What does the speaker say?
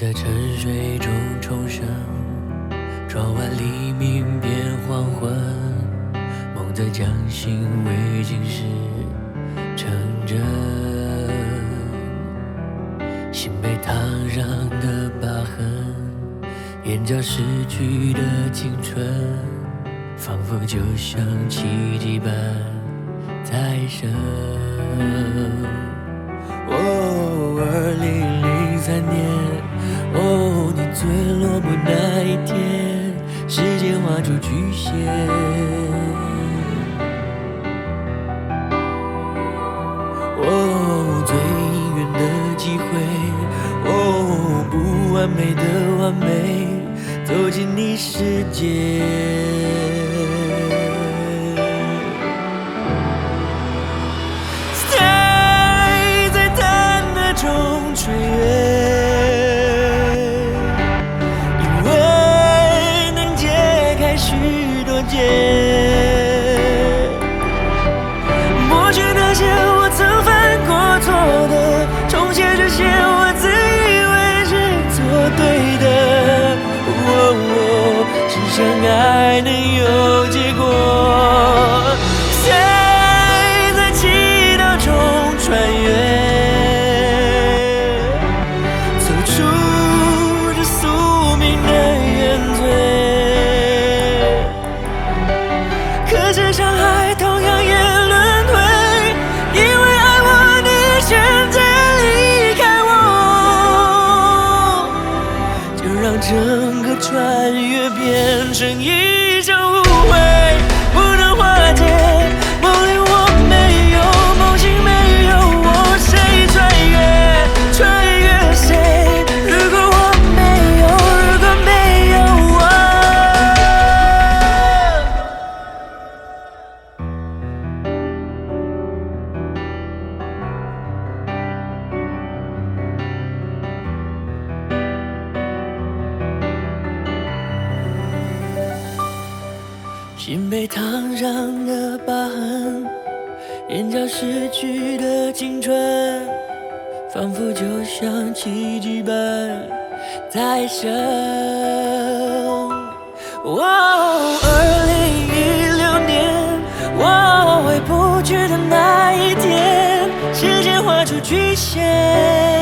在沉睡中重生，窗外黎明变黄昏，梦在将心未尽时成真，心被烫伤的疤痕，眼角失去的青春，仿佛就像奇迹般再生。哦，二零零三年。最落寞那一天，时间画出曲线。哦，最远的机会，哦，不完美的完美，走进你世界。抹去那些我曾犯过错的，重写这些我自以为是做对的。哦，只想爱能有整个穿越变成一场心被烫伤的疤痕，眼角失去的青春，仿佛就像奇迹般再生。哦，二零一六年，我回不去的那一天，时间画出曲线。